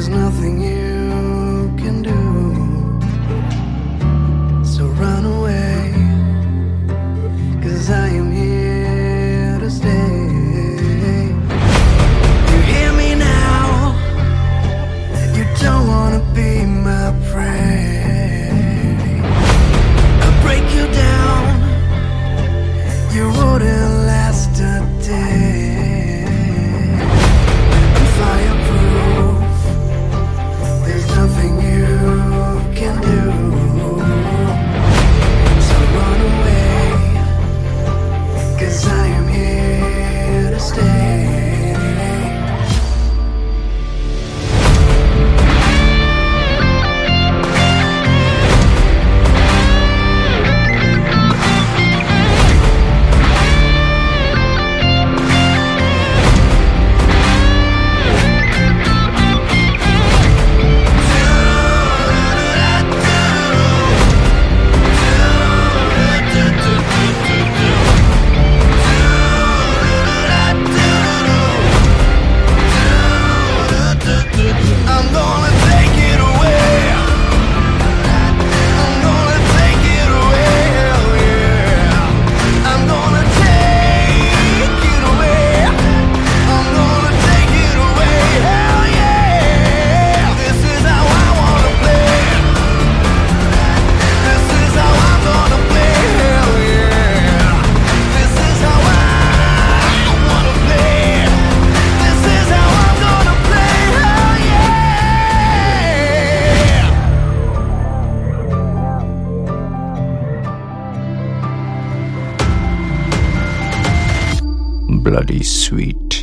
there's nothing here. Bloody Sweet